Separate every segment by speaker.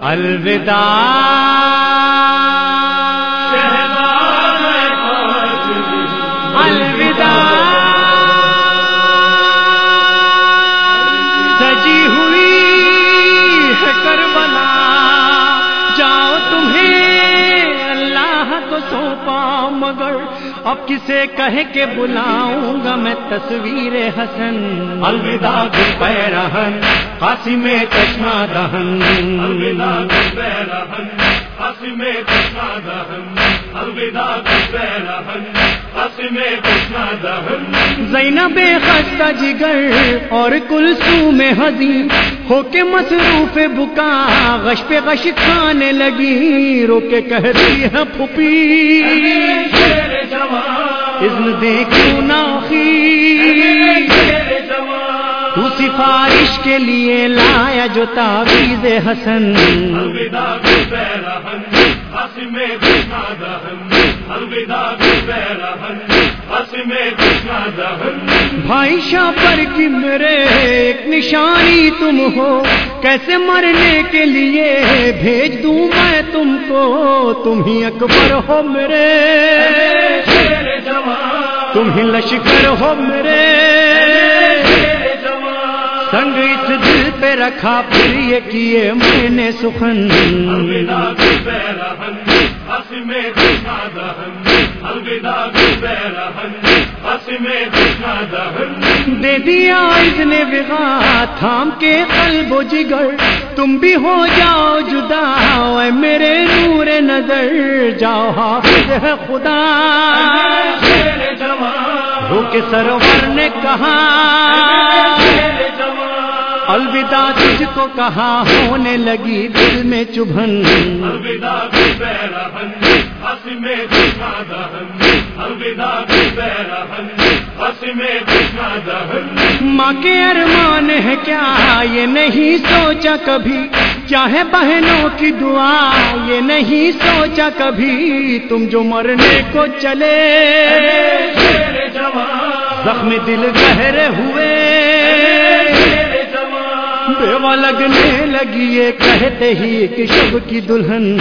Speaker 1: الوداع. سجی ہوئی ہے کربلا. جاؤ تمہیں اللہ کو سونپا مگر. اب کسے کہے کے بلاؤں گا میں تصویر حسن. الوداع پیرہن. چشمہ دہن۔
Speaker 2: پیرہن قاسم چشمہ دہن۔ الوداع چشمہ دہن۔
Speaker 1: زینب خستہ جگر اور کلسو میں حضی ہو کے مصروف بکا غش پہ غش کھانے لگی۔ رو کے کہتی ہے پھپی۔ اذن دے کیوں نہ تو سفارش کے لیے لایا جو تعویذ حسن۔ بھائی شاہ پر کی میرے ایک نشانی تم ہو۔ کیسے مرنے کے لیے بھیج دوں میں تم کو؟ تم ہی اکبر ہو میرے۔ تم ہی لشکر ہو میرے۔ اس دل پہ رکھا پھر یہ کیے میں نے سخن دے دیا اذن وغا تھام کے قلب و جگر۔ تم بھی ہو جاؤ جدا اے میرے نور نظر۔ جاؤ حافظ ہے خدا۔ رو کے سرور نے کہا الوداع تجھ کو کہا ہونے لگی دل میں چبھن؟
Speaker 2: الوداع دہن دہن
Speaker 1: ماں کے ارمان ہے کیا؟ یہ نہیں سوچا کبھی۔ چاہے بہنوں کی دعا یہ نہیں سوچا کبھی۔ تم جو مرنے کو چلے زخم دل گہرے ہوئے۔ بیوہ لگنے لگی یہ کہتے ہی کہ شب کی دلہن۔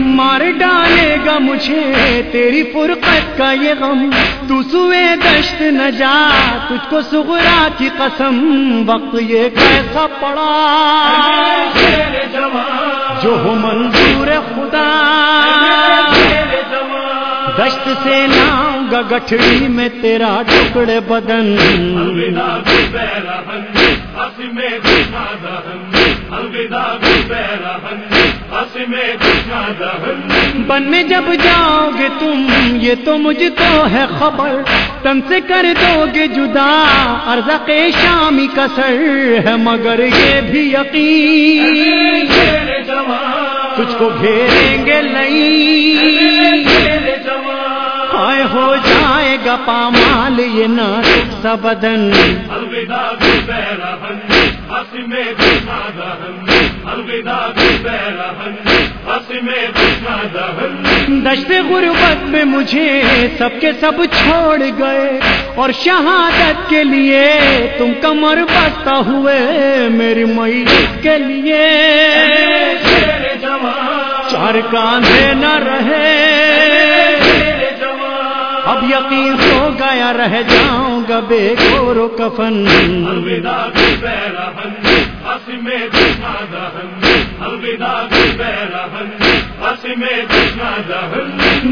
Speaker 1: مار ڈالے گا مجھے تیری فرقت کا یہ غم۔ تو سوئے دشت نہ جا تجھ کو سغرا کی قسم۔ وقت یہ کیسا پڑا۔ جو ہو منظور خدا۔ دشت سے لاؤں گا گٹھڑی میں تیرا ٹکڑے بدن۔ بن میں جب جاؤ گے تم یہ تو مجھ کو ہے خبر۔ تم سے کر دو گے جدا ارزق شامی کا سر ہے مگر یہ بھی یقین۔ تجھ کو گھیریں گے لئی۔
Speaker 2: جوان
Speaker 1: ہائے ہو جائے گا پامال یہ نازک سا بدن
Speaker 2: الوداع پیرہن قاسم چشمہ دہن الوداع پیرہن قاسم چشمہ دہن
Speaker 1: دشت غربت میں مجھے سب کے سب چھوڑ گئے اور شہادت کے لیے تم کمر بستہ ہوئے میری میت کے لیے۔ چار کاندھے نہ رہے۔ اب یقین ہو گیا رہ جاؤں گا بے گور و کفن۔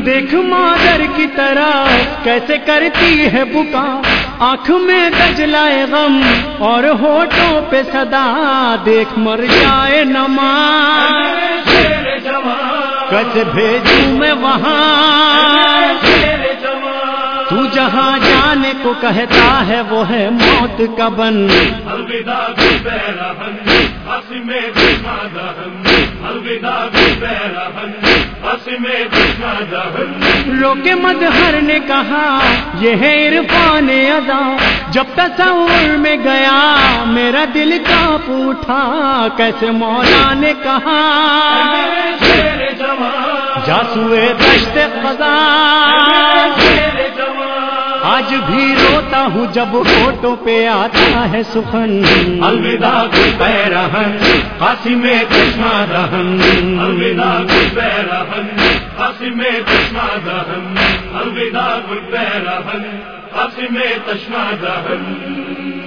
Speaker 1: دیکھ مادر کی طرح کیسے کرتی ہے بکا۔ آنکھ میں دجلائے غم اور ہوٹوں پہ صدا۔ دیکھ مر جائے نماز۔ کیسے بھیجوں میں وہاں؟ تو جہاں جانے کو کہتا ہے وہ ہے موت کا بن۔
Speaker 2: الوداع
Speaker 1: روکے مظہر نے کہا یہ ہے عرفان ادا جب تصور میں گیا میرا دل کانپ اٹھا۔ کیسے مولا نے کہا جاسوئے دشت
Speaker 2: جوان
Speaker 1: آج بھی روتا ہوں جب فوٹو پہ آتا ہے سخن۔
Speaker 2: الوداع کی پیرہن میں چشمہ دہن۔ الوداع کی پیرہن میں چشمہ دہن۔ الوداع کی پیرہن میں چشمہ دہن۔